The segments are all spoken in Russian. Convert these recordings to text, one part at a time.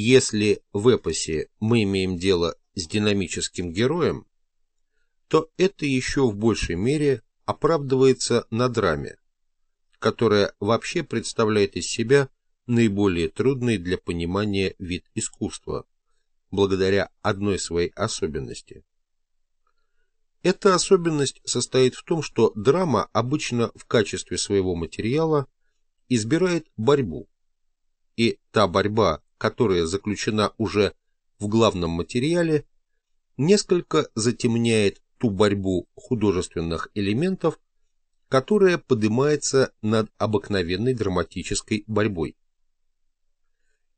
Если в эпосе мы имеем дело с динамическим героем, то это еще в большей мере оправдывается на драме, которая вообще представляет из себя наиболее трудный для понимания вид искусства, благодаря одной своей особенности. Эта особенность состоит в том, что драма обычно в качестве своего материала избирает борьбу, и та борьба, которая заключена уже в главном материале, несколько затемняет ту борьбу художественных элементов, которая поднимается над обыкновенной драматической борьбой.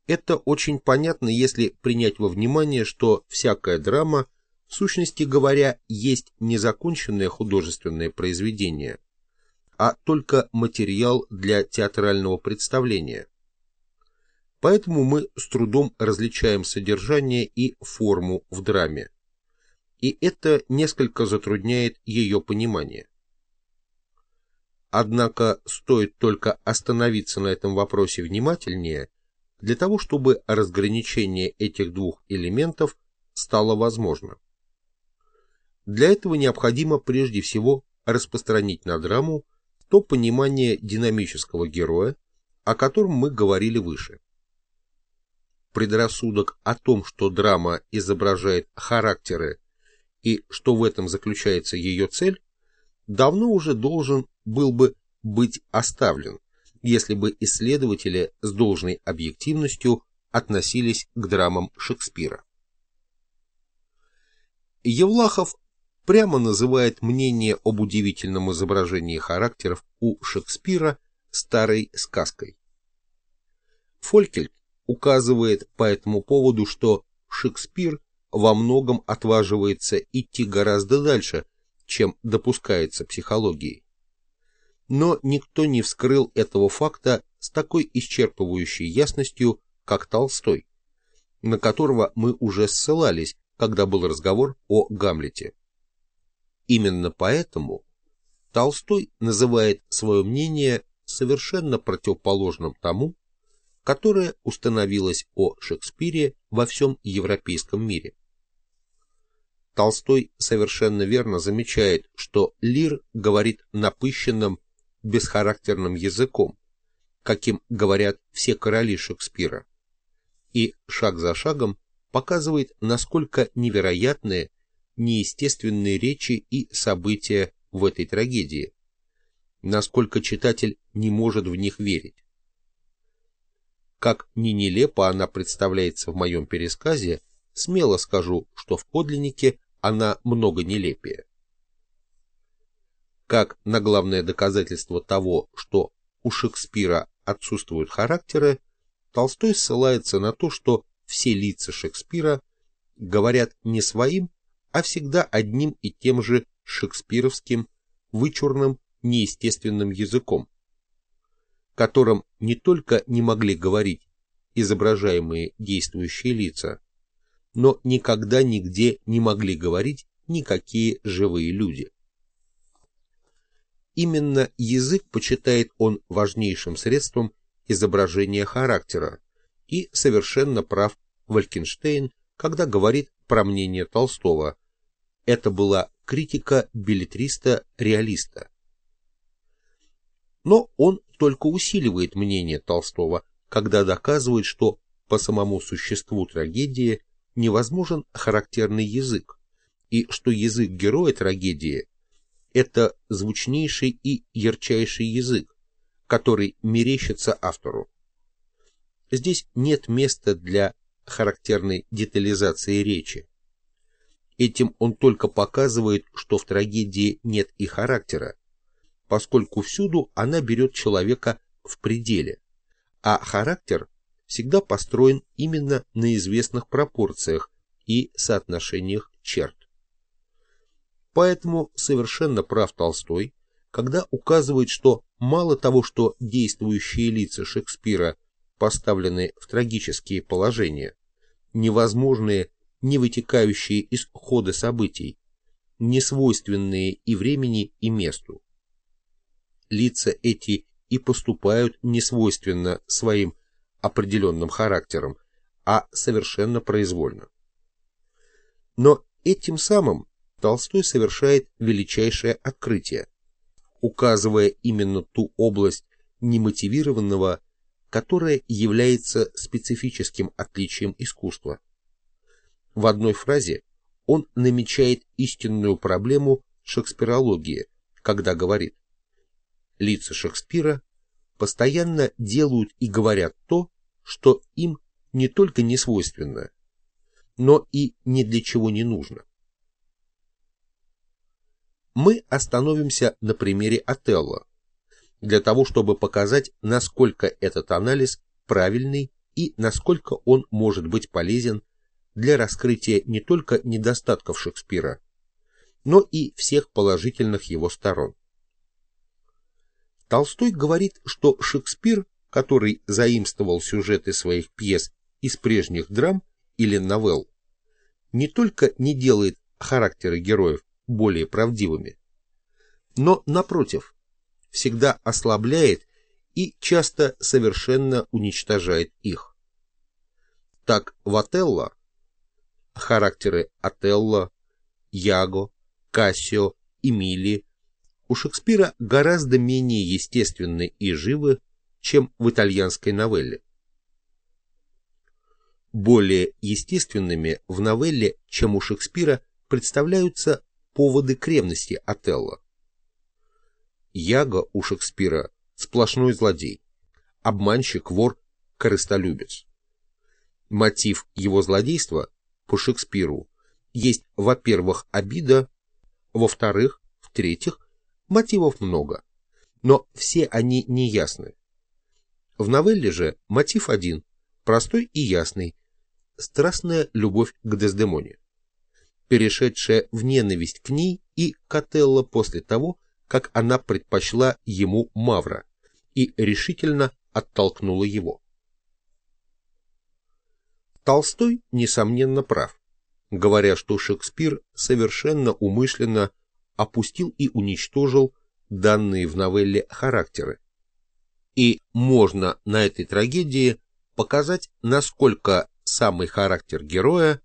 Это очень понятно, если принять во внимание, что всякая драма, в сущности говоря, есть незаконченное художественное произведение, а только материал для театрального представления. Поэтому мы с трудом различаем содержание и форму в драме, и это несколько затрудняет ее понимание. Однако стоит только остановиться на этом вопросе внимательнее, для того, чтобы разграничение этих двух элементов стало возможно. Для этого необходимо прежде всего распространить на драму то понимание динамического героя, о котором мы говорили выше. Предрассудок о том, что драма изображает характеры и что в этом заключается ее цель, давно уже должен был бы быть оставлен, если бы исследователи с должной объективностью относились к драмам Шекспира. Евлахов прямо называет мнение об удивительном изображении характеров у Шекспира старой сказкой. Фолькельт указывает по этому поводу, что Шекспир во многом отваживается идти гораздо дальше, чем допускается психологией. Но никто не вскрыл этого факта с такой исчерпывающей ясностью, как Толстой, на которого мы уже ссылались, когда был разговор о Гамлете. Именно поэтому Толстой называет свое мнение совершенно противоположным тому, которое установилось о Шекспире во всем европейском мире. Толстой совершенно верно замечает, что Лир говорит напыщенным, бесхарактерным языком, каким говорят все короли Шекспира, и шаг за шагом показывает, насколько невероятные, неестественные речи и события в этой трагедии, насколько читатель не может в них верить. Как ни нелепо она представляется в моем пересказе, смело скажу, что в подлиннике она много нелепее. Как на главное доказательство того, что у Шекспира отсутствуют характеры, Толстой ссылается на то, что все лица Шекспира говорят не своим, а всегда одним и тем же шекспировским, вычурным, неестественным языком, которым не только не могли говорить изображаемые действующие лица, но никогда нигде не могли говорить никакие живые люди. Именно язык почитает он важнейшим средством изображения характера, и совершенно прав Валькенштейн, когда говорит про мнение Толстого. Это была критика билетриста-реалиста. Но он только усиливает мнение Толстого, когда доказывает, что по самому существу трагедии невозможен характерный язык, и что язык героя трагедии – это звучнейший и ярчайший язык, который мерещится автору. Здесь нет места для характерной детализации речи. Этим он только показывает, что в трагедии нет и характера, поскольку всюду она берет человека в пределе, а характер всегда построен именно на известных пропорциях и соотношениях черт. Поэтому совершенно прав Толстой, когда указывает, что мало того, что действующие лица Шекспира поставлены в трагические положения, невозможные, не вытекающие из хода событий, не свойственные и времени, и месту. Лица эти и поступают несвойственно своим определенным характером, а совершенно произвольно. Но этим самым Толстой совершает величайшее открытие, указывая именно ту область немотивированного, которая является специфическим отличием искусства. В одной фразе он намечает истинную проблему шекспирологии, когда говорит «Лица Шекспира постоянно делают и говорят то, что им не только не свойственно, но и ни для чего не нужно. Мы остановимся на примере Отелло, для того, чтобы показать, насколько этот анализ правильный и насколько он может быть полезен для раскрытия не только недостатков Шекспира, но и всех положительных его сторон. Толстой говорит, что Шекспир, который заимствовал сюжеты своих пьес из прежних драм или новелл, не только не делает характеры героев более правдивыми, но, напротив, всегда ослабляет и часто совершенно уничтожает их. Так в Отелло характеры Отелло, Яго, Кассио, Эмили у Шекспира гораздо менее естественны и живы, чем в итальянской новелле. Более естественными в новелле, чем у Шекспира, представляются поводы к ревности Отелло. Яго у Шекспира сплошной злодей, обманщик, вор, корыстолюбец. Мотив его злодейства по Шекспиру есть, во-первых, обида, во-вторых, в-третьих, мотивов много, но все они неясны. В новелле же мотив один, простой и ясный, страстная любовь к Дездемоне, перешедшая в ненависть к ней и Котелло после того, как она предпочла ему Мавра и решительно оттолкнула его. Толстой, несомненно, прав, говоря, что Шекспир совершенно умышленно опустил и уничтожил данные в новелле характеры. И можно на этой трагедии показать, насколько самый характер героя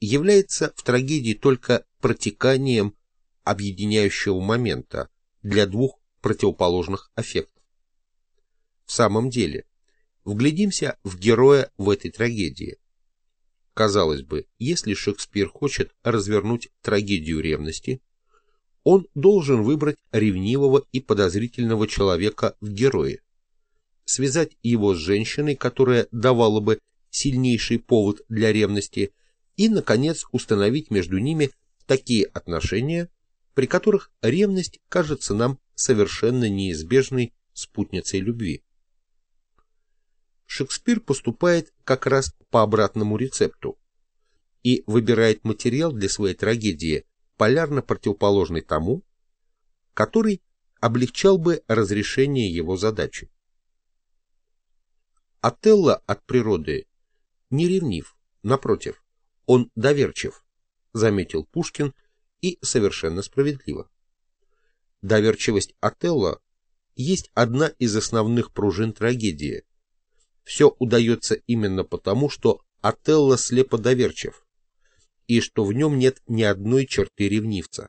является в трагедии только протеканием объединяющего момента для двух противоположных аффектов. В самом деле, вглядимся в героя в этой трагедии. Казалось бы, если Шекспир хочет развернуть трагедию ревности, он должен выбрать ревнивого и подозрительного человека в герое, связать его с женщиной, которая давала бы сильнейший повод для ревности, и, наконец, установить между ними такие отношения, при которых ревность кажется нам совершенно неизбежной спутницей любви. Шекспир поступает как раз по обратному рецепту и выбирает материал для своей трагедии, полярно противоположный тому, который облегчал бы разрешение его задачи. Отелло от природы не ревнив, напротив, он доверчив, заметил Пушкин и совершенно справедливо. Доверчивость Отелло есть одна из основных пружин трагедии. Все удается именно потому, что Отелло слепо доверчив, и что в нем нет ни одной черты ревнивца.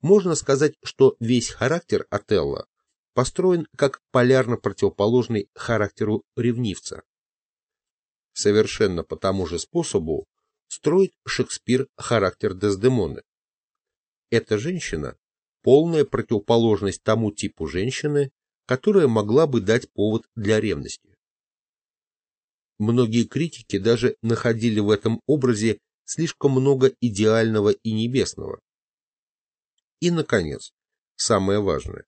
Можно сказать, что весь характер Отелло построен как полярно противоположный характеру ревнивца. Совершенно по тому же способу строит Шекспир характер Дездемоны. Эта женщина – полная противоположность тому типу женщины, которая могла бы дать повод для ревности. Многие критики даже находили в этом образе слишком много идеального и небесного. И, наконец, самое важное,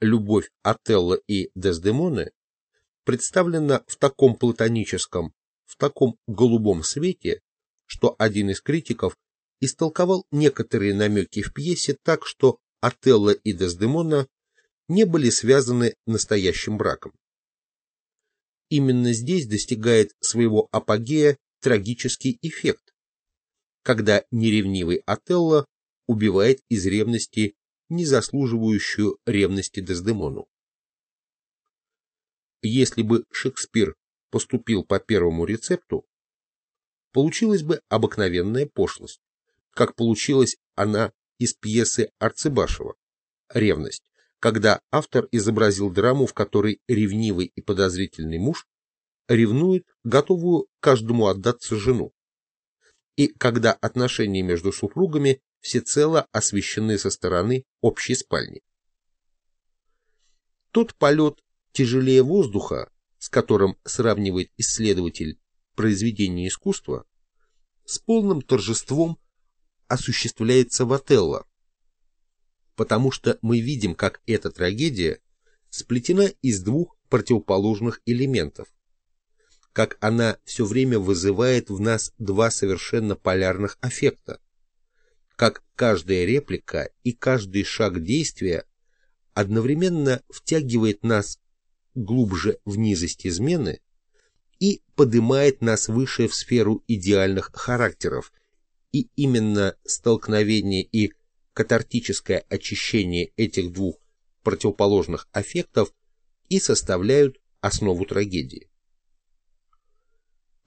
любовь Отелло и Дездемоны представлена в таком платоническом, в таком голубом свете, что один из критиков истолковал некоторые намеки в пьесе так, что Отелло и Дездемона не были связаны настоящим браком. Именно здесь достигает своего апогея трагический эффект, когда неревнивый Отелло убивает из ревности не заслуживающую ревности Дездемону. Если бы Шекспир поступил по первому рецепту, получилась бы обыкновенная пошлость, как получилась она из пьесы Арцебашева «Ревность», когда автор изобразил драму, в которой ревнивый и подозрительный муж ревнует готовую каждому отдаться жену, и когда отношения между супругами всецело освещены со стороны общей спальни. Тот полет тяжелее воздуха, с которым сравнивает исследователь произведение искусства, с полным торжеством осуществляется в Отелло, потому что мы видим, как эта трагедия сплетена из двух противоположных элементов, как она все время вызывает в нас два совершенно полярных аффекта, как каждая реплика и каждый шаг действия одновременно втягивает нас глубже в низость измены и поднимает нас выше в сферу идеальных характеров, и именно столкновение и катартическое очищение этих двух противоположных аффектов и составляют основу трагедии.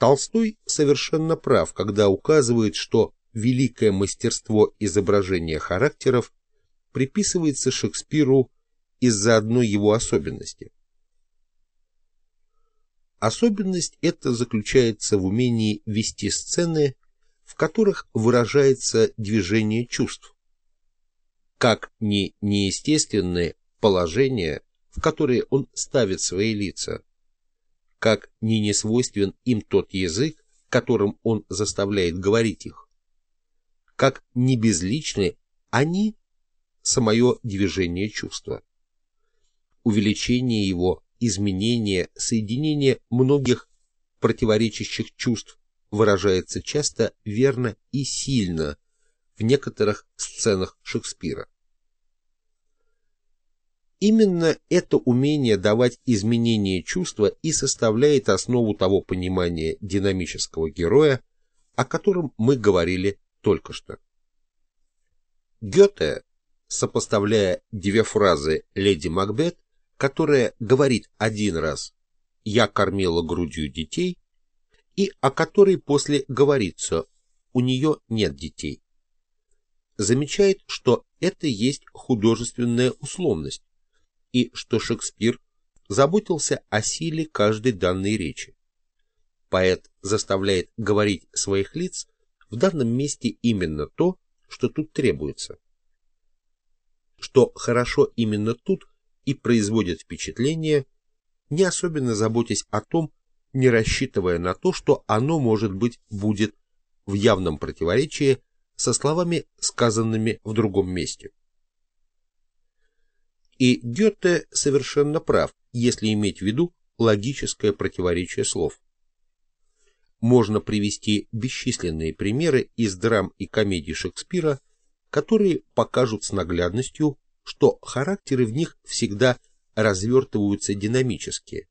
Толстой совершенно прав, когда указывает, что великое мастерство изображения характеров приписывается Шекспиру из-за одной его особенности. Особенность эта заключается в умении вести сцены, в которых выражается движение чувств, как не неестественное положение, в которые он ставит свои лица, как не несвойствен им тот язык, которым он заставляет говорить их, как не безличны они самое движение чувства. Увеличение его, изменение, соединение многих противоречащих чувств выражается часто верно и сильно в некоторых сценах Шекспира. Именно это умение давать изменения чувства и составляет основу того понимания динамического героя, о котором мы говорили только что. Гёте, сопоставляя две фразы «Леди Макбет», которая говорит один раз «Я кормила грудью детей», и о которой после говорится «У нее нет детей», замечает, что это есть художественная условность, и что Шекспир заботился о силе каждой данной речи. Поэт заставляет говорить своих лиц в данном месте именно то, что тут требуется. Что хорошо именно тут и производит впечатление, не особенно заботясь о том, не рассчитывая на то, что оно, может быть, будет в явном противоречии со словами, сказанными в другом месте. И Гёте совершенно прав, если иметь в виду логическое противоречие слов. Можно привести бесчисленные примеры из драм и комедий Шекспира, которые покажут с наглядностью, что характеры в них всегда развертываются динамически,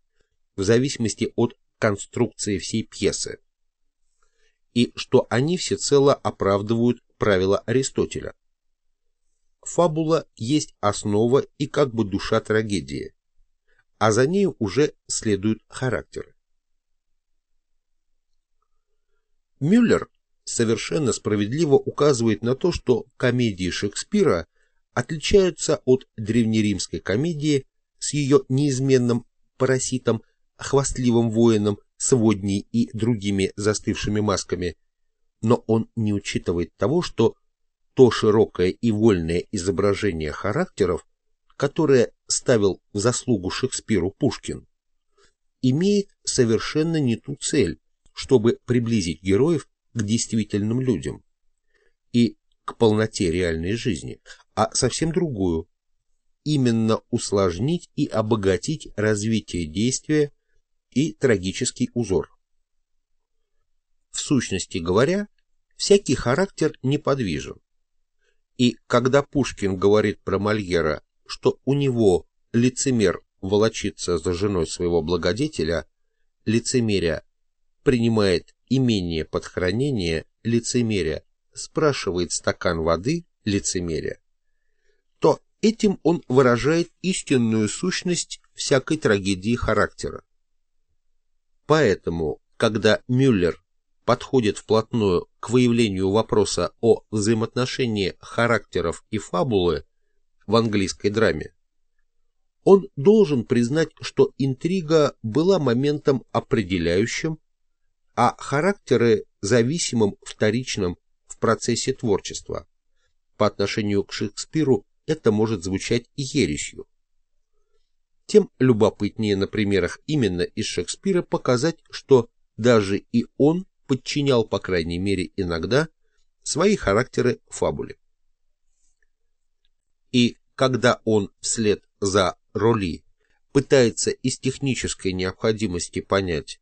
в зависимости от конструкции всей пьесы, и что они всецело оправдывают правила Аристотеля. Фабула есть основа и как бы душа трагедии, а за ней уже следуют характеры. Мюллер совершенно справедливо указывает на то, что комедии Шекспира отличаются от древнеримской комедии с ее неизменным параситом, хвастливым воином, сводней и другими застывшими масками, но он не учитывает того, что то широкое и вольное изображение характеров, которое ставил в заслугу Шекспиру Пушкин, имеет совершенно не ту цель, чтобы приблизить героев к действительным людям и к полноте реальной жизни, а совсем другую, именно усложнить и обогатить развитие действия и трагический узор. В сущности говоря, всякий характер неподвижен. И когда Пушкин говорит про Мольера, что у него лицемер волочится за женой своего благодетеля, лицемеря принимает имение под хранение лицемерия, спрашивает стакан воды лицемерия, то этим он выражает истинную сущность всякой трагедии характера. Поэтому, когда Мюллер подходит вплотную к выявлению вопроса о взаимоотношении характеров и фабулы в английской драме, он должен признать, что интрига была моментом определяющим, а характеры зависимым вторичным в процессе творчества. По отношению к Шекспиру это может звучать ересью. Тем любопытнее на примерах именно из Шекспира показать, что даже и он подчинял, по крайней мере иногда, свои характеры фабуле. И когда он вслед за Роли пытается из технической необходимости понять,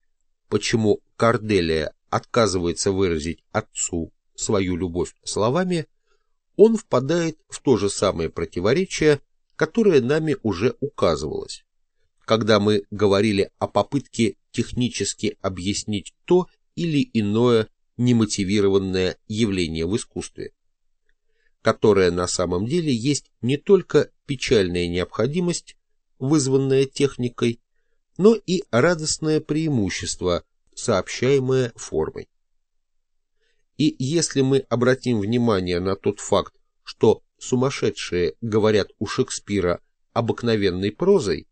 почему Корделия отказывается выразить отцу свою любовь словами, он впадает в то же самое противоречие, которое нами уже указывалось, когда мы говорили о попытке технически объяснить то или иное немотивированное явление в искусстве, которое на самом деле есть не только печальная необходимость, вызванная техникой, но и радостное преимущество, сообщаемое формой. И если мы обратим внимание на тот факт, что сумасшедшие говорят у Шекспира обыкновенной прозой,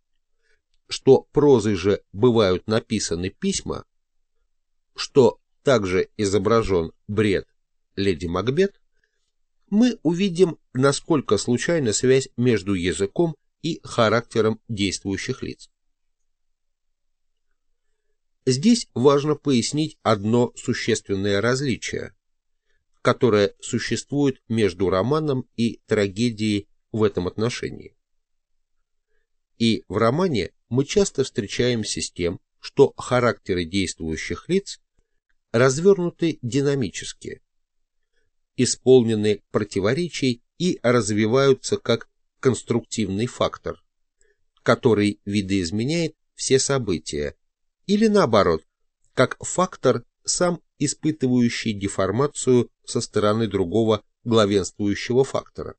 что прозой же бывают написаны письма, что также изображен бред леди Макбет, мы увидим, насколько случайна связь между языком и характером действующих лиц. Здесь важно пояснить одно существенное различие, которое существует между романом и трагедией в этом отношении. И в романе мы часто встречаемся с тем, что характеры действующих лиц развернуты динамически, исполнены противоречий и развиваются как конструктивный фактор, который видоизменяет все события, или наоборот, как фактор, сам испытывающий деформацию со стороны другого главенствующего фактора.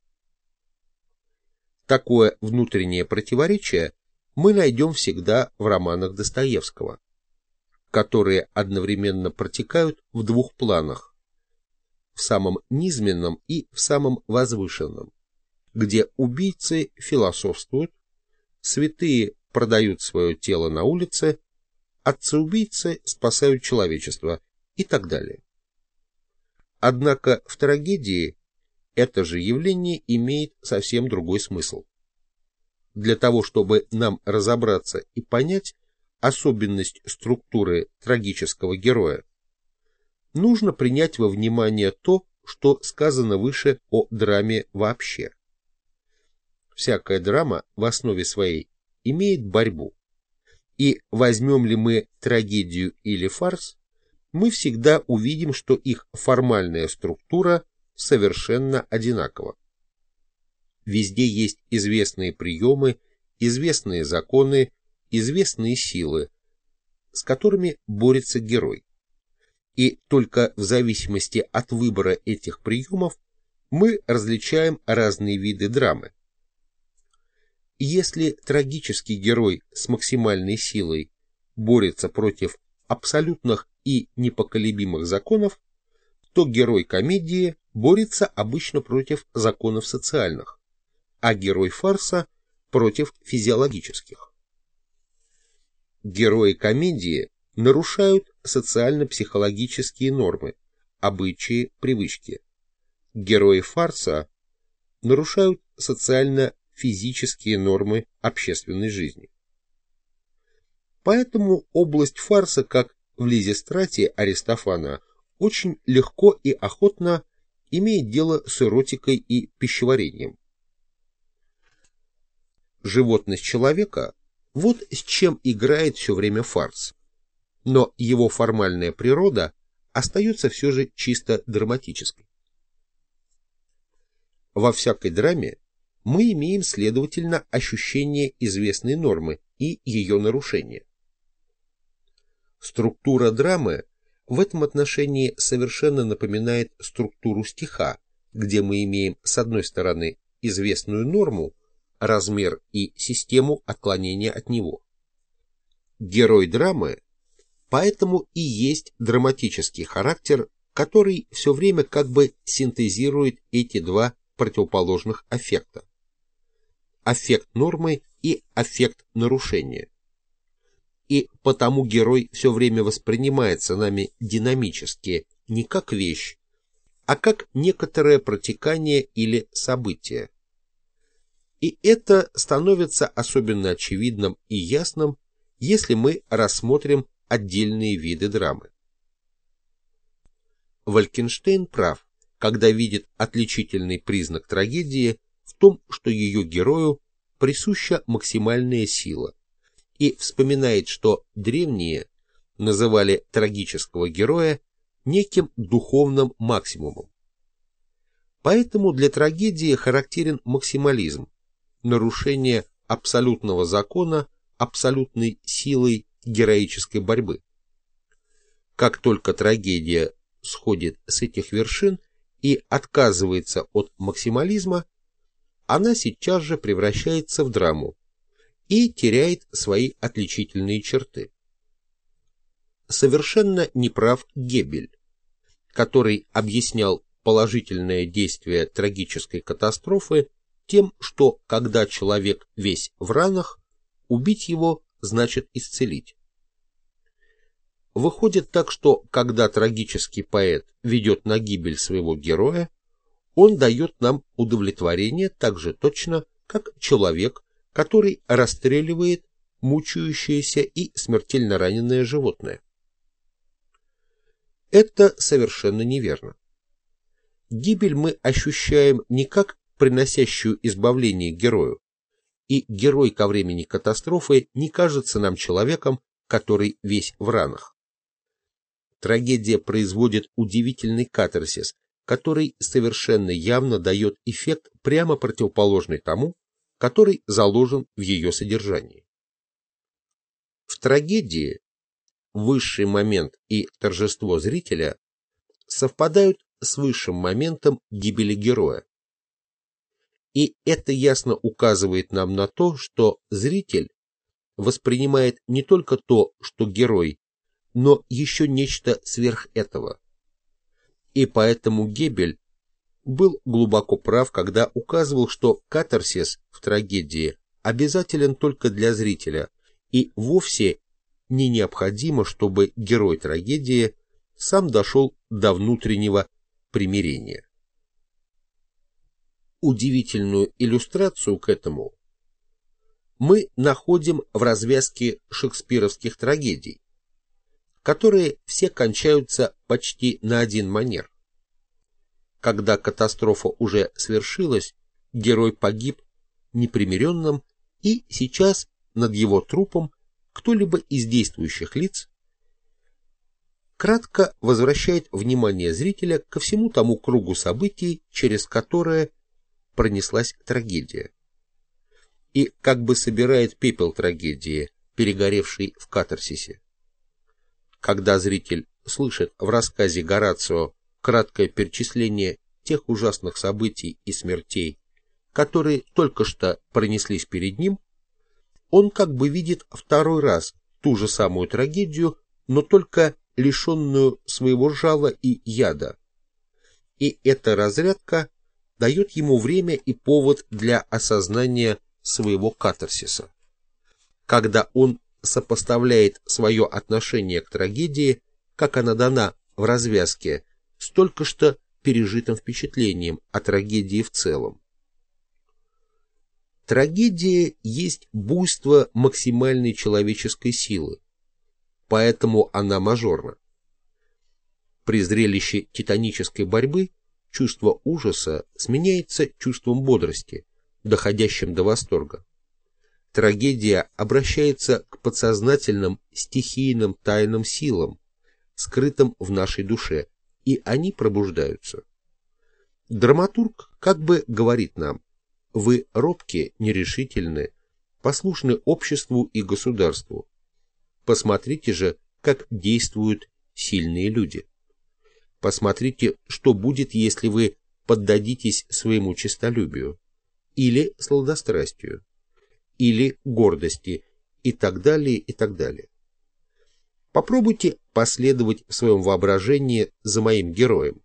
Такое внутреннее противоречие мы найдем всегда в романах Достоевского, которые одновременно протекают в двух планах, в самом низменном и в самом возвышенном где убийцы философствуют, святые продают свое тело на улице, отцы-убийцы спасают человечество и так далее. Однако в трагедии это же явление имеет совсем другой смысл. Для того, чтобы нам разобраться и понять особенность структуры трагического героя, нужно принять во внимание то, что сказано выше о драме вообще всякая драма в основе своей имеет борьбу. И возьмем ли мы трагедию или фарс, мы всегда увидим, что их формальная структура совершенно одинакова. Везде есть известные приемы, известные законы, известные силы, с которыми борется герой. И только в зависимости от выбора этих приемов мы различаем разные виды драмы, если трагический герой с максимальной силой борется против абсолютных и непоколебимых законов, то герой комедии борется обычно против законов социальных, а герой фарса против физиологических. Герои комедии нарушают социально-психологические нормы, обычаи, привычки. Герои фарса нарушают социально физические нормы общественной жизни. Поэтому область фарса, как в Лизистрате Аристофана, очень легко и охотно имеет дело с эротикой и пищеварением. Животность человека – вот с чем играет все время фарс. Но его формальная природа остается все же чисто драматической. Во всякой драме мы имеем, следовательно, ощущение известной нормы и ее нарушения. Структура драмы в этом отношении совершенно напоминает структуру стиха, где мы имеем с одной стороны известную норму, размер и систему отклонения от него. Герой драмы Поэтому и есть драматический характер, который все время как бы синтезирует эти два противоположных аффекта. Аффект нормы и аффект нарушения. И потому герой все время воспринимается нами динамически, не как вещь, а как некоторое протекание или событие. И это становится особенно очевидным и ясным, если мы рассмотрим отдельные виды драмы. Валькенштейн прав, когда видит отличительный признак трагедии в том, что ее герою присуща максимальная сила, и вспоминает, что древние называли трагического героя неким духовным максимумом. Поэтому для трагедии характерен максимализм, нарушение абсолютного закона абсолютной силой героической борьбы. Как только трагедия сходит с этих вершин и отказывается от максимализма, она сейчас же превращается в драму и теряет свои отличительные черты. Совершенно неправ Гебель, который объяснял положительное действие трагической катастрофы тем, что когда человек весь в ранах, убить его значит исцелить. Выходит так, что когда трагический поэт ведет на гибель своего героя, он дает нам удовлетворение так же точно, как человек, который расстреливает мучающееся и смертельно раненое животное. Это совершенно неверно. Гибель мы ощущаем не как приносящую избавление герою, и герой ко времени катастрофы не кажется нам человеком, который весь в ранах. Трагедия производит удивительный катарсис, который совершенно явно дает эффект прямо противоположный тому, который заложен в ее содержании. В трагедии высший момент и торжество зрителя совпадают с высшим моментом гибели героя. И это ясно указывает нам на то, что зритель воспринимает не только то, что герой, но еще нечто сверх этого. И поэтому Гебель был глубоко прав, когда указывал, что катарсис в трагедии обязателен только для зрителя и вовсе не необходимо, чтобы герой трагедии сам дошел до внутреннего примирения. Удивительную иллюстрацию к этому мы находим в развязке шекспировских трагедий, которые все кончаются почти на один манер. Когда катастрофа уже свершилась, герой погиб непримиренным, и сейчас над его трупом кто-либо из действующих лиц кратко возвращает внимание зрителя ко всему тому кругу событий, через которое пронеслась трагедия. И как бы собирает пепел трагедии, перегоревший в катарсисе. Когда зритель слышит в рассказе Горацио краткое перечисление тех ужасных событий и смертей, которые только что пронеслись перед ним, он как бы видит второй раз ту же самую трагедию, но только лишенную своего жала и яда. И эта разрядка дает ему время и повод для осознания своего катарсиса. Когда он сопоставляет свое отношение к трагедии, как она дана в развязке, с только что пережитым впечатлением о трагедии в целом. Трагедия есть буйство максимальной человеческой силы, поэтому она мажорна. При зрелище титанической борьбы чувство ужаса сменяется чувством бодрости, доходящим до восторга. Трагедия обращается к подсознательным стихийным тайным силам, скрытым в нашей душе, и они пробуждаются. Драматург как бы говорит нам, вы робкие, нерешительны, послушны обществу и государству. Посмотрите же, как действуют сильные люди. Посмотрите, что будет, если вы поддадитесь своему честолюбию, или сладострастию, или гордости, и так далее, и так далее. Попробуйте последовать в своем воображении за моим героем.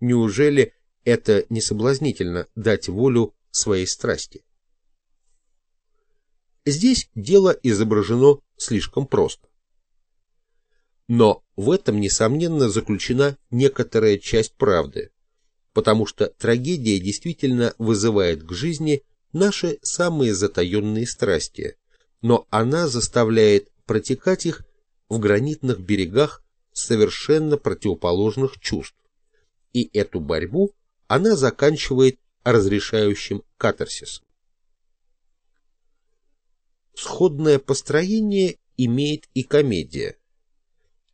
Неужели это не соблазнительно дать волю своей страсти? Здесь дело изображено слишком просто. Но в этом, несомненно, заключена некоторая часть правды, потому что трагедия действительно вызывает к жизни наши самые затаенные страсти, но она заставляет протекать их в гранитных берегах совершенно противоположных чувств, и эту борьбу она заканчивает разрешающим катарсисом. Сходное построение имеет и комедия,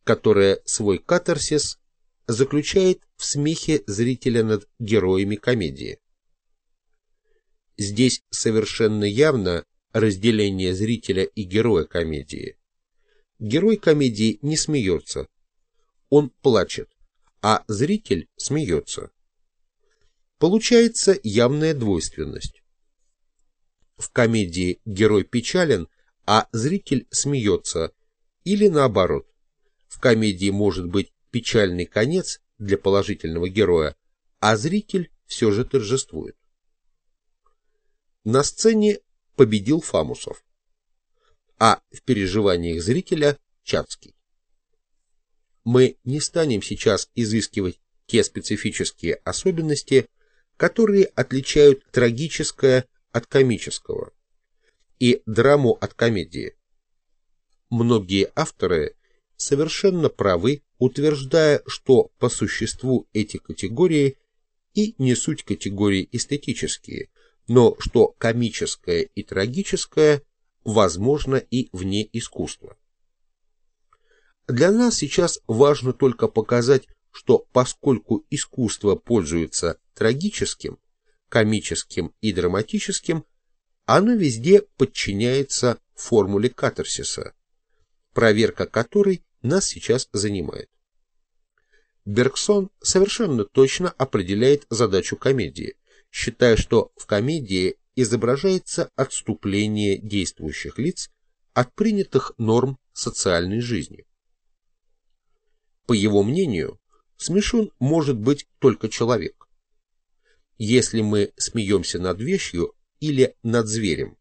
которая свой катарсис заключает в смехе зрителя над героями комедии. Здесь совершенно явно разделение зрителя и героя комедии. Герой комедии не смеется, он плачет, а зритель смеется. Получается явная двойственность. В комедии герой печален, а зритель смеется, или наоборот. В комедии может быть печальный конец для положительного героя, а зритель все же торжествует. На сцене победил Фамусов, а в переживаниях зрителя Чацкий. Мы не станем сейчас изыскивать те специфические особенности, которые отличают трагическое от комического и драму от комедии. Многие авторы совершенно правы, утверждая, что по существу эти категории и не суть категории эстетические, но что комическое и трагическое возможно и вне искусства. Для нас сейчас важно только показать, что поскольку искусство пользуется трагическим, комическим и драматическим, оно везде подчиняется формуле катарсиса, проверка которой нас сейчас занимает. Бергсон совершенно точно определяет задачу комедии, считая, что в комедии изображается отступление действующих лиц от принятых норм социальной жизни. По его мнению, смешон может быть только человек. Если мы смеемся над вещью или над зверем,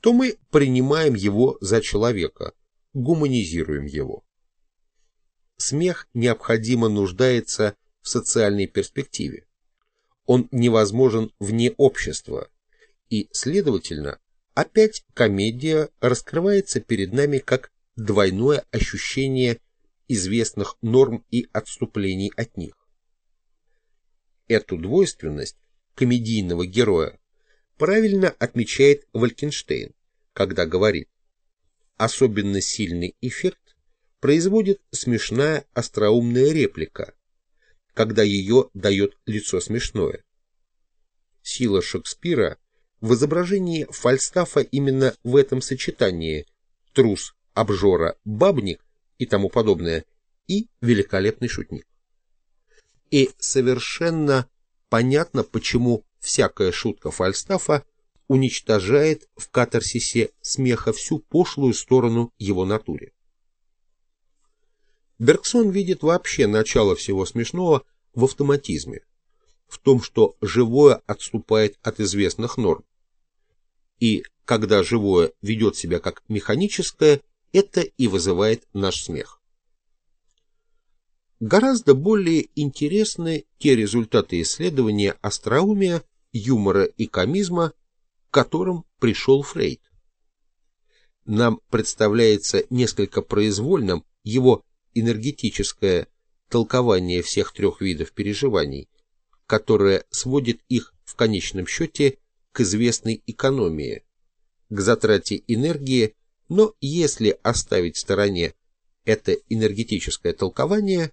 то мы принимаем его за человека, гуманизируем его. Смех необходимо нуждается в социальной перспективе он невозможен вне общества, и, следовательно, опять комедия раскрывается перед нами как двойное ощущение известных норм и отступлений от них. Эту двойственность комедийного героя правильно отмечает Валькенштейн, когда говорит «Особенно сильный эффект производит смешная остроумная реплика, когда ее дает лицо смешное. Сила Шекспира в изображении Фальстафа именно в этом сочетании трус, обжора, бабник и тому подобное, и великолепный шутник. И совершенно понятно, почему всякая шутка Фальстафа уничтожает в катарсисе смеха всю пошлую сторону его натуре. Бергсон видит вообще начало всего смешного в автоматизме, в том, что живое отступает от известных норм. И когда живое ведет себя как механическое, это и вызывает наш смех. Гораздо более интересны те результаты исследования остроумия, юмора и комизма, к которым пришел Фрейд. Нам представляется несколько произвольным его энергетическое толкование всех трех видов переживаний, которое сводит их в конечном счете к известной экономии, к затрате энергии, но если оставить в стороне это энергетическое толкование,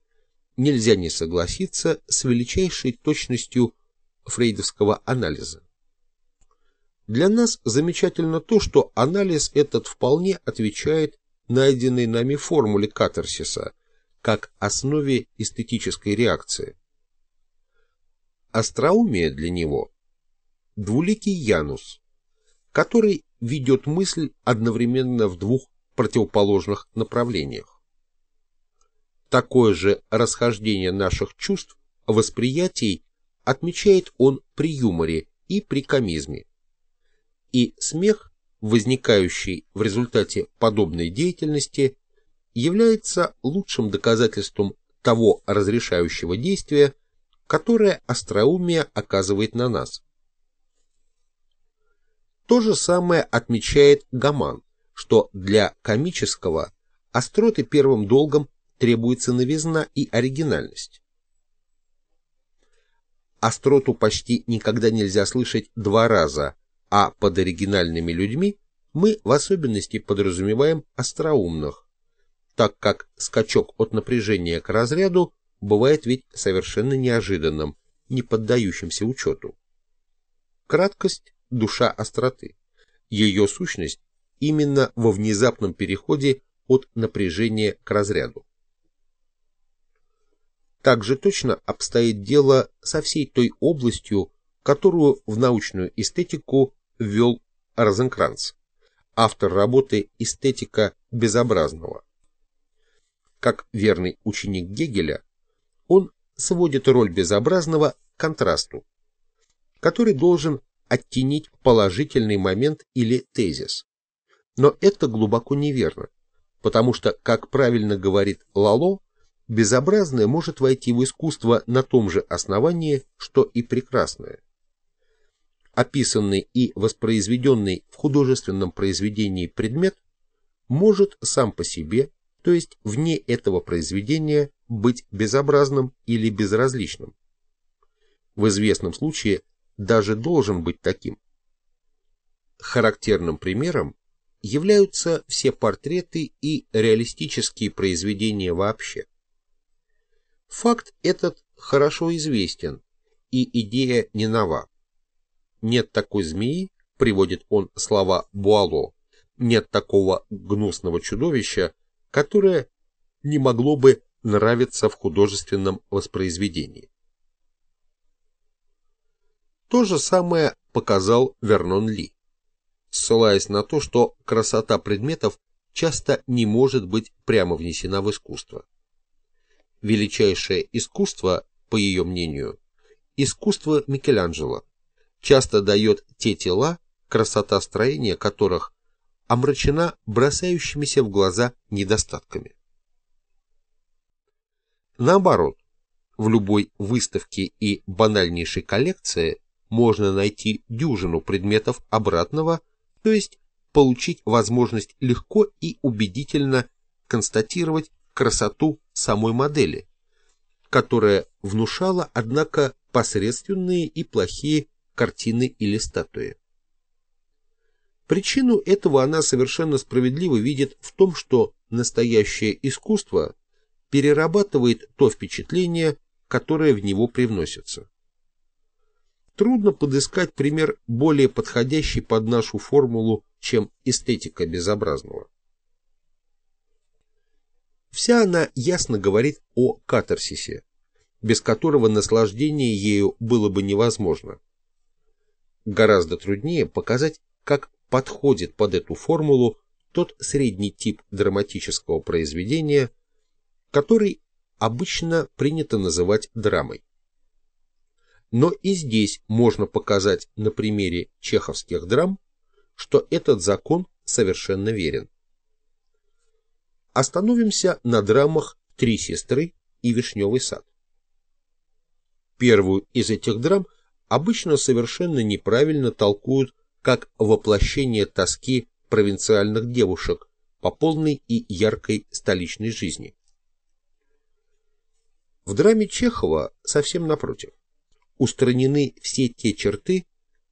нельзя не согласиться с величайшей точностью фрейдовского анализа. Для нас замечательно то, что анализ этот вполне отвечает найденной нами формуле катарсиса как основе эстетической реакции. Остроумие для него – двуликий Янус, который ведет мысль одновременно в двух противоположных направлениях. Такое же расхождение наших чувств, восприятий отмечает он при юморе и при комизме. И смех, возникающий в результате подобной деятельности, является лучшим доказательством того разрешающего действия, которое остроумие оказывает на нас. То же самое отмечает Гаман, что для комического остроты первым долгом требуется новизна и оригинальность. Остроту почти никогда нельзя слышать два раза, а под оригинальными людьми мы в особенности подразумеваем остроумных, так как скачок от напряжения к разряду бывает ведь совершенно неожиданным, не поддающимся учету. Краткость – душа остроты. Ее сущность именно во внезапном переходе от напряжения к разряду. Также точно обстоит дело со всей той областью, которую в научную эстетику ввел Розенкранц, автор работы «Эстетика безобразного». Как верный ученик Гегеля, он сводит роль безобразного к контрасту, который должен оттенить положительный момент или тезис. Но это глубоко неверно, потому что, как правильно говорит Лало, безобразное может войти в искусство на том же основании, что и прекрасное. Описанный и воспроизведенный в художественном произведении предмет может сам по себе, то есть вне этого произведения, быть безобразным или безразличным. В известном случае даже должен быть таким. Характерным примером являются все портреты и реалистические произведения вообще. Факт этот хорошо известен, и идея не нова. Нет такой змеи, приводит он слова Буало, нет такого гнусного чудовища, которое не могло бы нравиться в художественном воспроизведении. То же самое показал Вернон Ли, ссылаясь на то, что красота предметов часто не может быть прямо внесена в искусство. Величайшее искусство, по ее мнению, искусство Микеланджело, часто дает те тела, красота строения которых омрачена бросающимися в глаза недостатками. Наоборот, в любой выставке и банальнейшей коллекции можно найти дюжину предметов обратного, то есть получить возможность легко и убедительно констатировать красоту самой модели, которая внушала, однако, посредственные и плохие картины или статуи. Причину этого она совершенно справедливо видит в том, что настоящее искусство перерабатывает то впечатление, которое в него привносится. Трудно подыскать пример более подходящий под нашу формулу, чем эстетика безобразного. Вся она ясно говорит о катарсисе, без которого наслаждение ею было бы невозможно. Гораздо труднее показать, как подходит под эту формулу тот средний тип драматического произведения, который обычно принято называть драмой. Но и здесь можно показать на примере чеховских драм, что этот закон совершенно верен. Остановимся на драмах «Три сестры» и «Вишневый сад». Первую из этих драм обычно совершенно неправильно толкуют как воплощение тоски провинциальных девушек по полной и яркой столичной жизни. В драме Чехова совсем напротив устранены все те черты,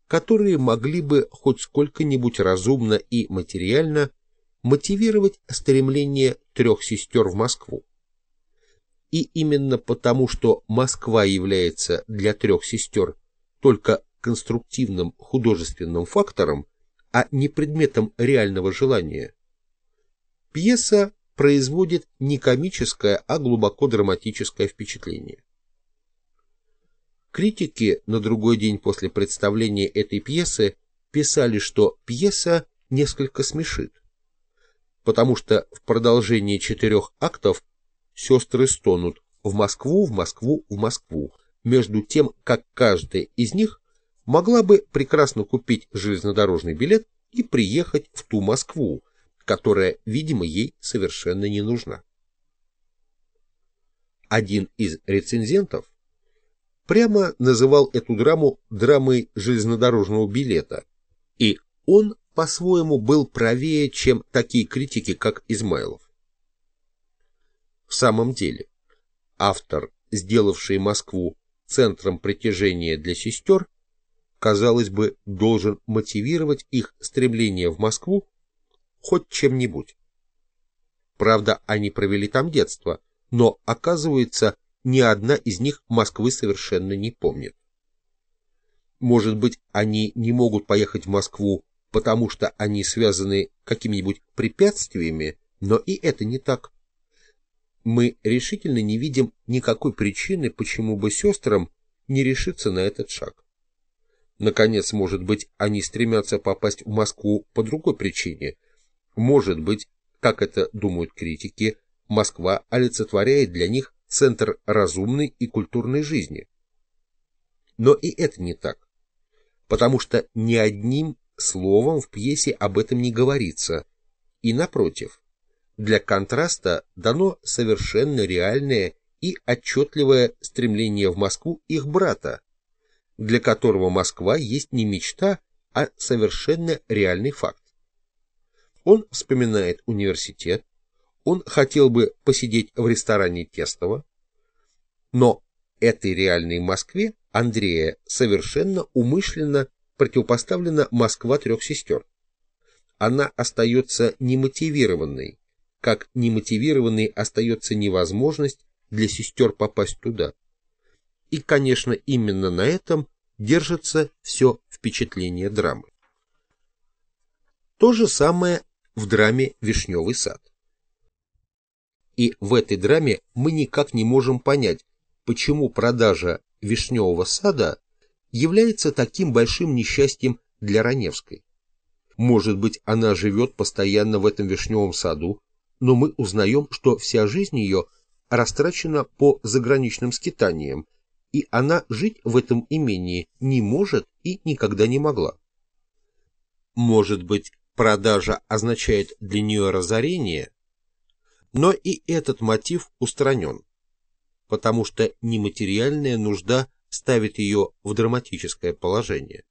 которые могли бы хоть сколько-нибудь разумно и материально мотивировать стремление трех сестер в Москву. И именно потому, что Москва является для трех сестер только конструктивным художественным фактором, а не предметом реального желания, пьеса производит не комическое, а глубоко драматическое впечатление. Критики на другой день после представления этой пьесы писали, что пьеса несколько смешит, потому что в продолжении четырех актов сестры стонут в Москву, в Москву, в Москву, между тем, как каждая из них могла бы прекрасно купить железнодорожный билет и приехать в ту Москву, которая, видимо, ей совершенно не нужна. Один из рецензентов прямо называл эту драму драмой железнодорожного билета, и он по-своему был правее, чем такие критики, как Измайлов. В самом деле, автор, сделавший Москву центром притяжения для сестер, казалось бы, должен мотивировать их стремление в Москву хоть чем-нибудь. Правда, они провели там детство, но, оказывается, ни одна из них Москвы совершенно не помнит. Может быть, они не могут поехать в Москву, потому что они связаны какими-нибудь препятствиями, но и это не так. Мы решительно не видим никакой причины, почему бы сестрам не решиться на этот шаг. Наконец, может быть, они стремятся попасть в Москву по другой причине. Может быть, как это думают критики, Москва олицетворяет для них центр разумной и культурной жизни. Но и это не так, потому что ни одним словом в пьесе об этом не говорится, и напротив, для контраста дано совершенно реальное и отчетливое стремление в Москву их брата, для которого Москва есть не мечта, а совершенно реальный факт. Он вспоминает университет, он хотел бы посидеть в ресторане Тестова, но этой реальной Москве Андрея совершенно умышленно противопоставлена Москва трех сестер. Она остается немотивированной, как немотивированной остается невозможность для сестер попасть туда. И, конечно, именно на этом держится все впечатление драмы. То же самое в драме «Вишневый сад». И в этой драме мы никак не можем понять, почему продажа «Вишневого сада» является таким большим несчастьем для Раневской. Может быть, она живет постоянно в этом вишневом саду, но мы узнаем, что вся жизнь ее растрачена по заграничным скитаниям, и она жить в этом имении не может и никогда не могла. Может быть, продажа означает для нее разорение, но и этот мотив устранен, потому что нематериальная нужда ставит ее в драматическое положение.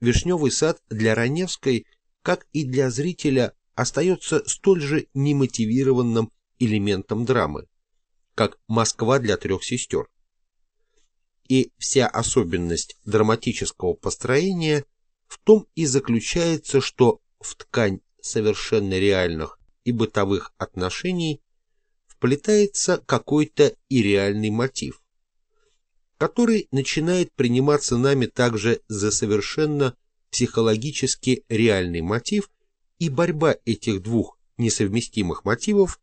Вишневый сад для Раневской, как и для зрителя, остается столь же немотивированным элементом драмы, как Москва для трех сестер. И вся особенность драматического построения в том и заключается, что в ткань совершенно реальных и бытовых отношений вплетается какой-то и мотив, который начинает приниматься нами также за совершенно психологически реальный мотив, и борьба этих двух несовместимых мотивов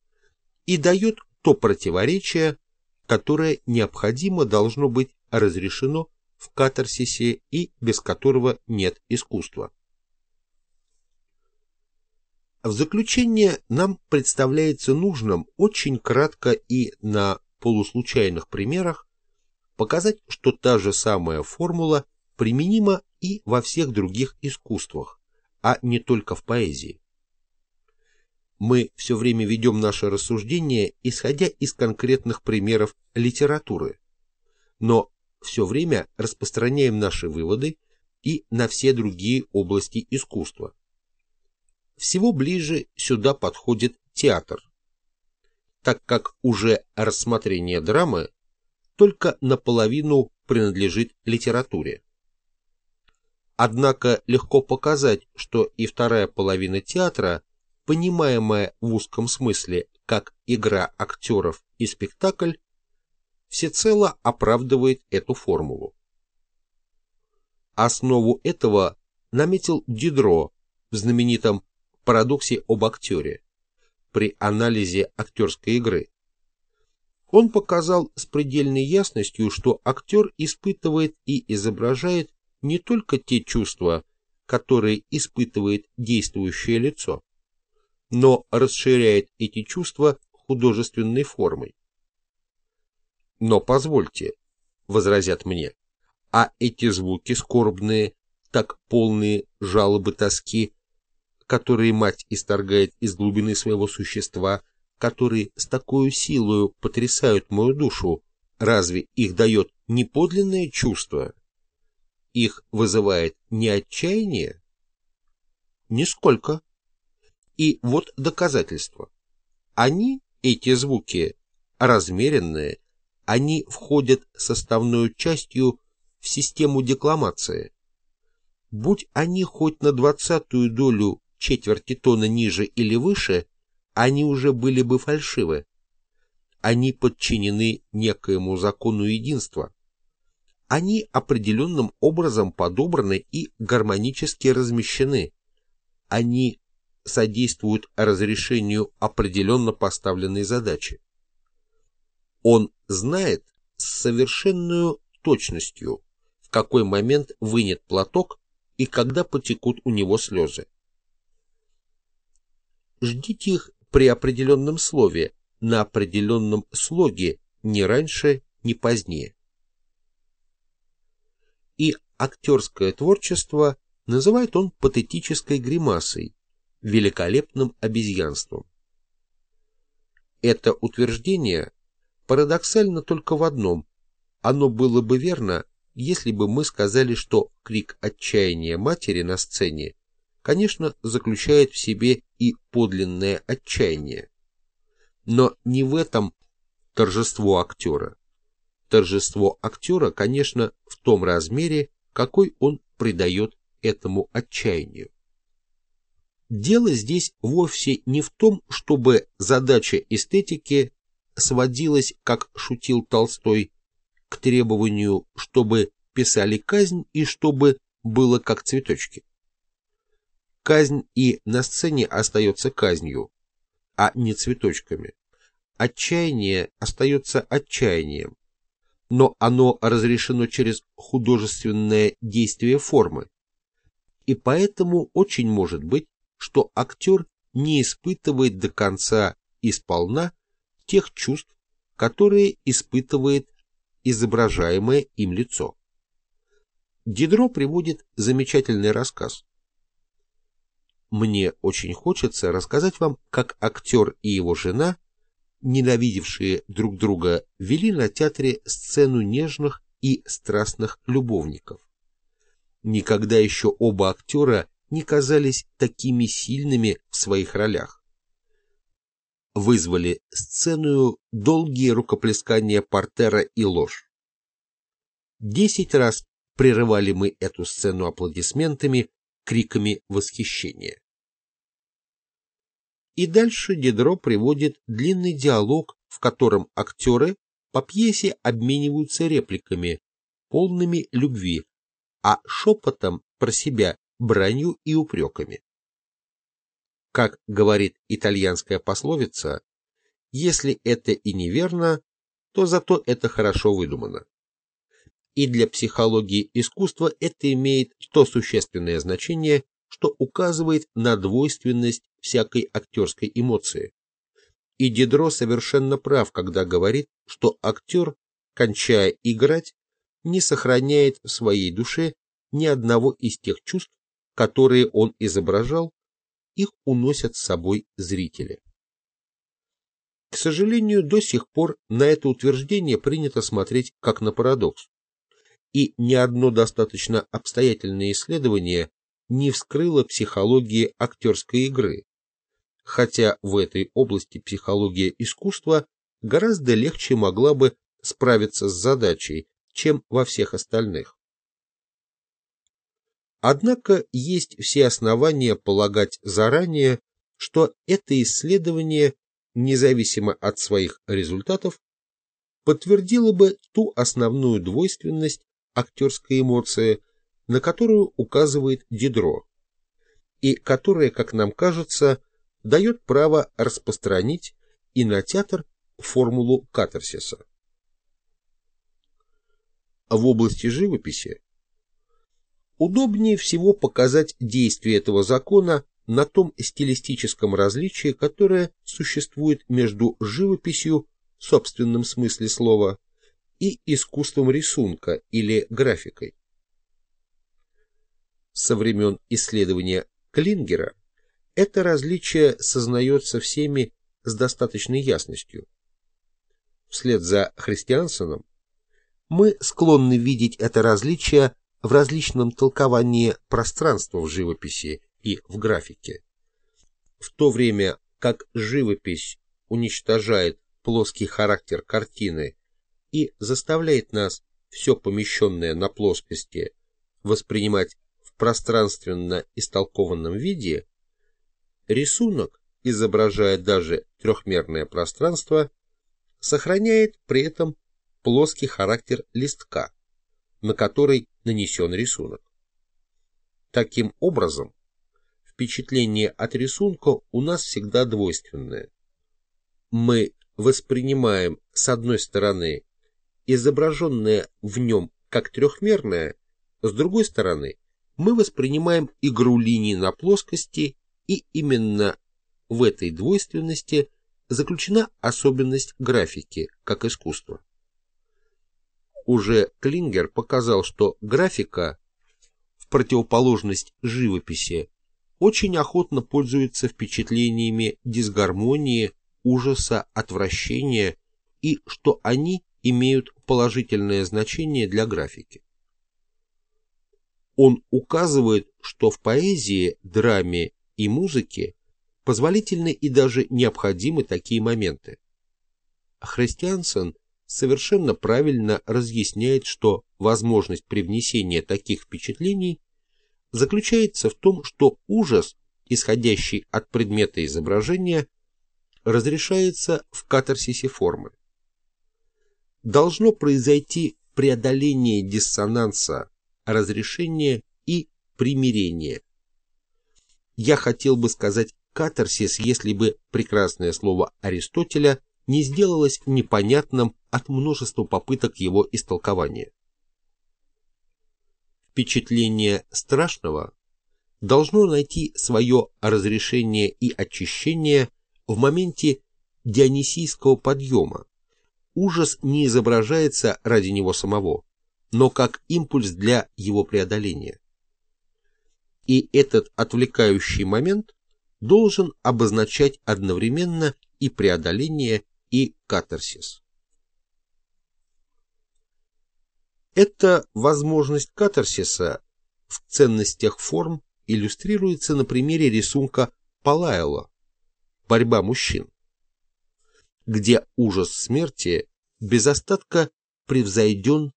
и дает то противоречие, которое необходимо должно быть разрешено в катарсисе и без которого нет искусства. В заключение нам представляется нужным очень кратко и на полуслучайных примерах показать, что та же самая формула применима и во всех других искусствах, а не только в поэзии. Мы все время ведем наше рассуждение, исходя из конкретных примеров литературы, но все время распространяем наши выводы и на все другие области искусства. Всего ближе сюда подходит театр, так как уже рассмотрение драмы только наполовину принадлежит литературе. Однако легко показать, что и вторая половина театра, понимаемая в узком смысле как игра актеров и спектакль, всецело оправдывает эту формулу. Основу этого наметил Дидро в знаменитом «Парадоксе об актере» при анализе актерской игры. Он показал с предельной ясностью, что актер испытывает и изображает не только те чувства, которые испытывает действующее лицо, но расширяет эти чувства художественной формой. Но позвольте, возразят мне, а эти звуки скорбные, так полные жалобы тоски, которые мать исторгает из глубины своего существа, которые с такой силою потрясают мою душу, разве их дает не подлинное чувство? Их вызывает не отчаяние? Нисколько. И вот доказательство. Они, эти звуки, размеренные, они входят составной частью в систему декламации. Будь они хоть на двадцатую долю четверти тона ниже или выше, они уже были бы фальшивы. Они подчинены некоему закону единства. Они определенным образом подобраны и гармонически размещены. Они содействуют разрешению определенно поставленной задачи. Он знает с совершенной точностью, в какой момент вынет платок и когда потекут у него слезы. Ждите их при определенном слове, на определенном слоге, ни раньше, ни позднее. Актерское творчество называет он патетической гримасой, великолепным обезьянством. Это утверждение парадоксально только в одном. Оно было бы верно, если бы мы сказали, что крик отчаяния матери на сцене, конечно, заключает в себе и подлинное отчаяние. Но не в этом торжество актера. Торжество актера, конечно, в том размере, какой он придает этому отчаянию. Дело здесь вовсе не в том, чтобы задача эстетики сводилась, как шутил Толстой, к требованию, чтобы писали казнь и чтобы было как цветочки. Казнь и на сцене остается казнью, а не цветочками. Отчаяние остается отчаянием, но оно разрешено через художественное действие формы. И поэтому очень может быть, что актер не испытывает до конца и сполна тех чувств, которые испытывает изображаемое им лицо. Дидро приводит замечательный рассказ. Мне очень хочется рассказать вам, как актер и его жена, ненавидевшие друг друга, вели на театре сцену нежных и страстных любовников. Никогда еще оба актера не казались такими сильными в своих ролях. Вызвали сцену долгие рукоплескания портера и ложь. Десять раз прерывали мы эту сцену аплодисментами, криками восхищения. И дальше Дидро приводит длинный диалог, в котором актеры по пьесе обмениваются репликами, полными любви, а шепотом про себя бранью и упреками. Как говорит итальянская пословица, если это и неверно, то зато это хорошо выдумано. И для психологии искусства это имеет то существенное значение, что указывает на двойственность всякой актерской эмоции. И Дидро совершенно прав, когда говорит, что актер, кончая играть, не сохраняет в своей душе ни одного из тех чувств, которые он изображал, их уносят с собой зрители. К сожалению, до сих пор на это утверждение принято смотреть как на парадокс, и ни одно достаточно обстоятельное исследование не вскрыло психологии актерской игры, хотя в этой области психология искусства гораздо легче могла бы справиться с задачей, чем во всех остальных. Однако есть все основания полагать заранее, что это исследование, независимо от своих результатов, подтвердило бы ту основную двойственность актерской эмоции, на которую указывает Дидро, и которая, как нам кажется, дает право распространить и на театр формулу катарсиса. В области живописи Удобнее всего показать действие этого закона на том стилистическом различии, которое существует между живописью в собственном смысле слова и искусством рисунка или графикой. Со времен исследования Клингера это различие сознается всеми с достаточной ясностью. Вслед за Христиансоном мы склонны видеть это различие в различном толковании пространства в живописи и в графике. В то время как живопись уничтожает плоский характер картины и заставляет нас все помещенное на плоскости воспринимать пространственно истолкованном виде, рисунок, изображая даже трехмерное пространство, сохраняет при этом плоский характер листка, на который нанесен рисунок. Таким образом, впечатление от рисунка у нас всегда двойственное. Мы воспринимаем, с одной стороны, изображенное в нем как трехмерное, с другой стороны, мы воспринимаем игру линий на плоскости, и именно в этой двойственности заключена особенность графики как искусства. Уже Клингер показал, что графика, в противоположность живописи, очень охотно пользуется впечатлениями дисгармонии, ужаса, отвращения и что они имеют положительное значение для графики. Он указывает, что в поэзии, драме и музыке позволительны и даже необходимы такие моменты. Христиансен совершенно правильно разъясняет, что возможность привнесения таких впечатлений заключается в том, что ужас, исходящий от предмета изображения, разрешается в катарсисе формы. Должно произойти преодоление диссонанса, разрешение и примирение. Я хотел бы сказать катарсис, если бы прекрасное слово Аристотеля не сделалось непонятным от множества попыток его истолкования впечатление страшного должно найти свое разрешение и очищение в моменте дионисийского подъема. Ужас не изображается ради него самого, но как импульс для его преодоления. И этот отвлекающий момент должен обозначать одновременно и преодоление, и катарсис. Эта возможность катарсиса в ценностях форм иллюстрируется на примере рисунка Палайла «Борьба мужчин», где ужас смерти без остатка превзойден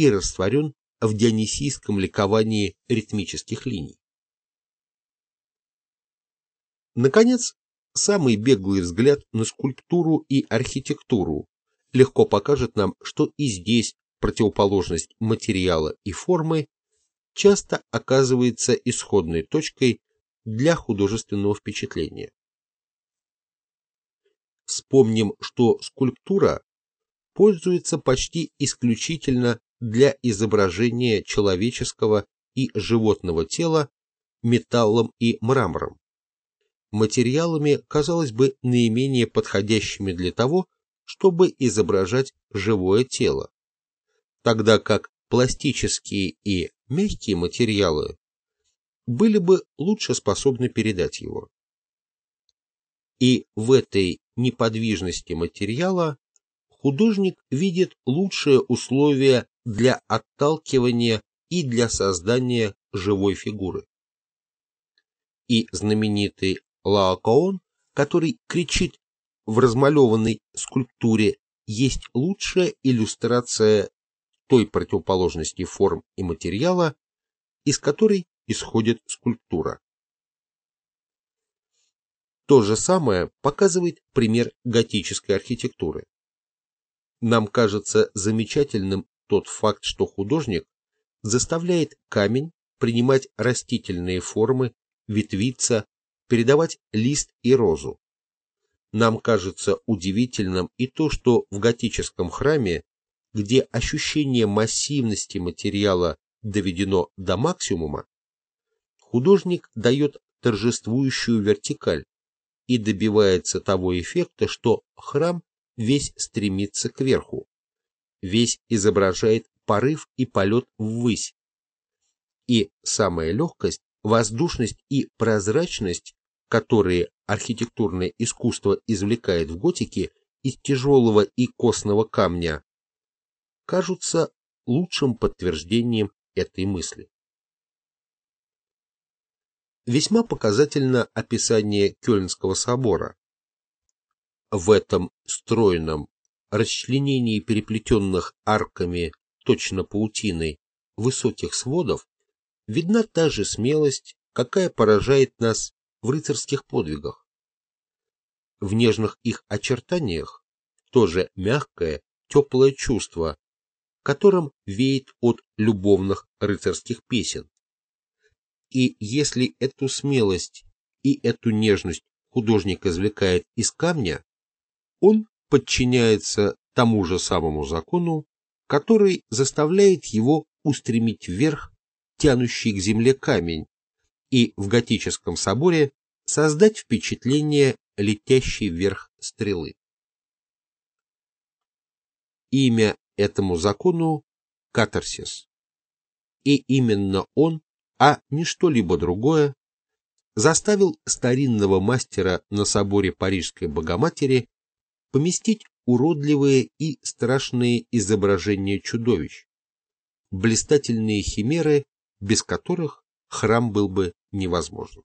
и растворен в дионисийском ликовании ритмических линий. Наконец, самый беглый взгляд на скульптуру и архитектуру легко покажет нам, что и здесь противоположность материала и формы часто оказывается исходной точкой для художественного впечатления. Вспомним, что скульптура пользуется почти исключительно для изображения человеческого и животного тела металлом и мрамором, материалами, казалось бы, наименее подходящими для того, чтобы изображать живое тело, тогда как пластические и мягкие материалы были бы лучше способны передать его. И в этой неподвижности материала художник видит лучшие условия для отталкивания и для создания живой фигуры. И знаменитый Лаокоон, который кричит в размалеванной скульптуре, есть лучшая иллюстрация той противоположности форм и материала, из которой исходит скульптура. То же самое показывает пример готической архитектуры. Нам кажется замечательным тот факт, что художник заставляет камень принимать растительные формы, ветвиться, передавать лист и розу. Нам кажется удивительным и то, что в готическом храме где ощущение массивности материала доведено до максимума, художник дает торжествующую вертикаль и добивается того эффекта, что храм весь стремится кверху, весь изображает порыв и полет ввысь. И самая легкость, воздушность и прозрачность, которые архитектурное искусство извлекает в готике из тяжелого и костного камня, кажутся лучшим подтверждением этой мысли. Весьма показательно описание Кёльнского собора. В этом стройном расчленении переплетенных арками, точно паутиной, высоких сводов, видна та же смелость, какая поражает нас в рыцарских подвигах. В нежных их очертаниях тоже мягкое, теплое чувство, которым веет от любовных рыцарских песен. И если эту смелость и эту нежность художник извлекает из камня, он подчиняется тому же самому закону, который заставляет его устремить вверх тянущий к земле камень и в готическом соборе создать впечатление летящей вверх стрелы. Имя этому закону – катарсис. И именно он, а не что-либо другое, заставил старинного мастера на соборе Парижской Богоматери поместить уродливые и страшные изображения чудовищ, блистательные химеры, без которых храм был бы невозможен.